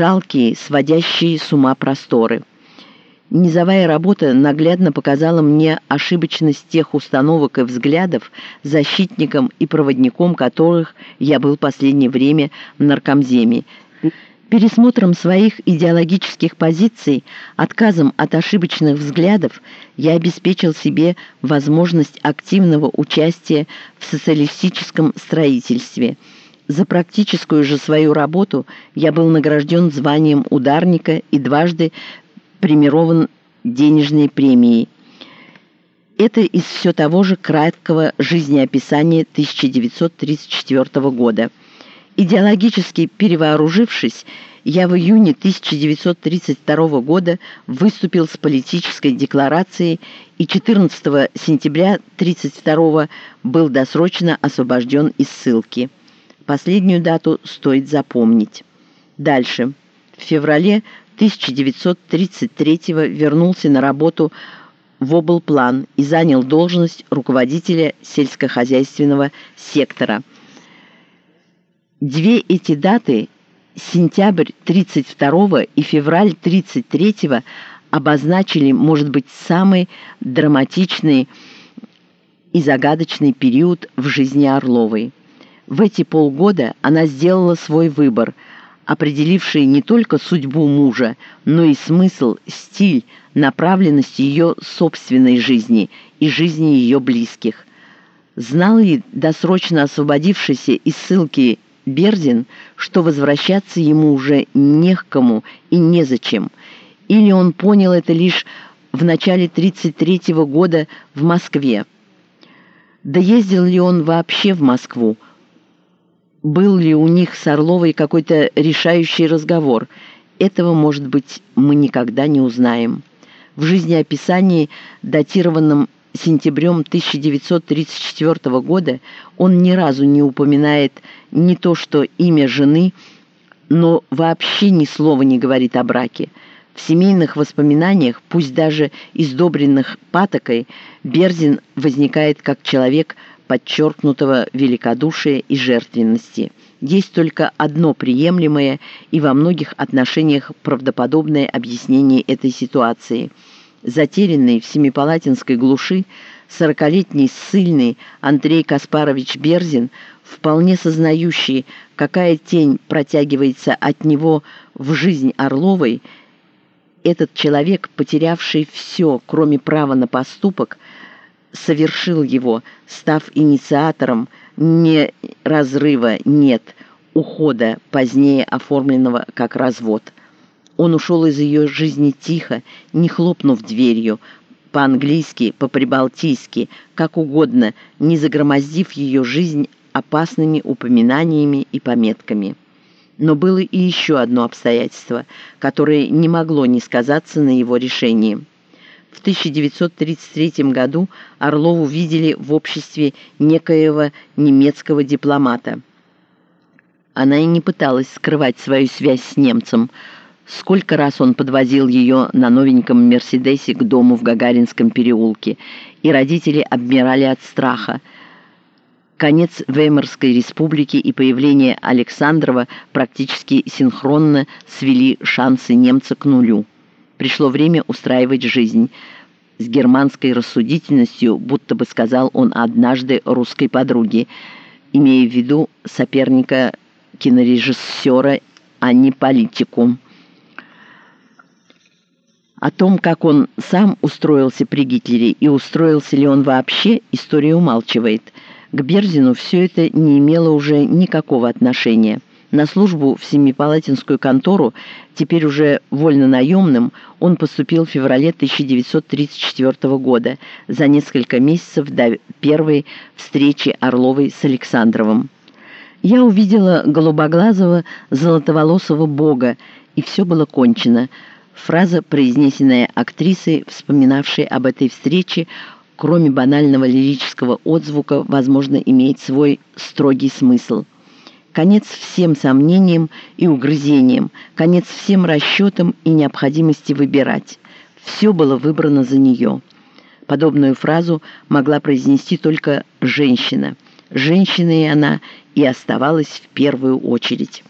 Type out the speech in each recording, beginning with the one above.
жалкие, сводящие с ума просторы. Низовая работа наглядно показала мне ошибочность тех установок и взглядов, защитником и проводником которых я был последнее время в наркомземе. Пересмотром своих идеологических позиций, отказом от ошибочных взглядов, я обеспечил себе возможность активного участия в социалистическом строительстве. За практическую же свою работу я был награжден званием ударника и дважды премирован денежной премией. Это из все того же краткого жизнеописания 1934 года. Идеологически перевооружившись, я в июне 1932 года выступил с политической декларацией и 14 сентября 1932 был досрочно освобожден из ссылки. Последнюю дату стоит запомнить. Дальше. В феврале 1933 вернулся на работу в облплан и занял должность руководителя сельскохозяйственного сектора. Две эти даты, сентябрь 32 и февраль 33 обозначили, может быть, самый драматичный и загадочный период в жизни Орловой. В эти полгода она сделала свой выбор – определившие не только судьбу мужа, но и смысл, стиль, направленность ее собственной жизни и жизни ее близких. Знал ли досрочно освободившийся из ссылки Бердин, что возвращаться ему уже не к кому и незачем, или он понял это лишь в начале 1933 года в Москве? Да ездил ли он вообще в Москву? Был ли у них с Орловой какой-то решающий разговор. Этого, может быть, мы никогда не узнаем. В жизнеописании, датированном сентябрем 1934 года, он ни разу не упоминает не то что имя жены, но вообще ни слова не говорит о браке. В семейных воспоминаниях, пусть даже издобренных патокой, Берзин возникает как человек – подчеркнутого великодушия и жертвенности. Есть только одно приемлемое и во многих отношениях правдоподобное объяснение этой ситуации. Затерянный в Семипалатинской глуши, сорокалетний ссыльный Андрей Каспарович Берзин, вполне сознающий, какая тень протягивается от него в жизнь Орловой, этот человек, потерявший все, кроме права на поступок, совершил его, став инициатором не разрыва, нет, ухода, позднее оформленного как развод. Он ушел из ее жизни тихо, не хлопнув дверью, по-английски, по-прибалтийски, как угодно, не загромоздив ее жизнь опасными упоминаниями и пометками. Но было и еще одно обстоятельство, которое не могло не сказаться на его решении – в 1933 году Орлову видели в обществе некоего немецкого дипломата. Она и не пыталась скрывать свою связь с немцем. Сколько раз он подвозил ее на новеньком «Мерседесе» к дому в Гагаринском переулке, и родители обмирали от страха. Конец Веймарской республики и появление Александрова практически синхронно свели шансы немца к нулю пришло время устраивать жизнь. С германской рассудительностью, будто бы сказал он однажды русской подруге, имея в виду соперника кинорежиссера, а не политику. О том, как он сам устроился при Гитлере и устроился ли он вообще, история умалчивает. К Берзину все это не имело уже никакого отношения. На службу в Семипалатинскую контору, теперь уже вольно-наемным, он поступил в феврале 1934 года, за несколько месяцев до первой встречи Орловой с Александровым. Я увидела голубоглазого золотоволосого бога, и все было кончено. Фраза, произнесенная актрисой, вспоминавшей об этой встрече, кроме банального лирического отзвука, возможно, имеет свой строгий смысл. Конец всем сомнениям и угрызениям, конец всем расчетам и необходимости выбирать. Все было выбрано за нее. Подобную фразу могла произнести только женщина. Женщиной она и оставалась в первую очередь.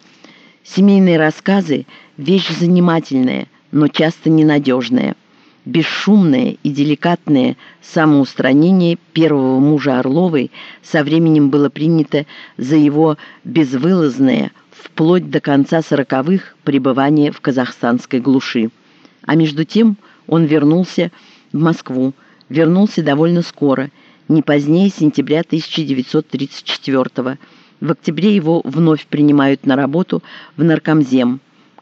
Семейные рассказы, вещь занимательная, но часто ненадежная. Бесшумное и деликатное самоустранение первого мужа Орловой со временем было принято за его безвылазное, вплоть до конца сороковых, пребывание в казахстанской глуши. А между тем он вернулся в Москву, вернулся довольно скоро, не позднее сентября 1934 года. В октябре его вновь принимают на работу в наркомзем.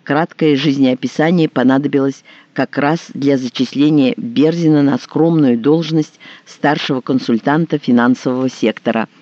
Краткое жизнеописание понадобилось как раз для зачисления Берзина на скромную должность старшего консультанта финансового сектора –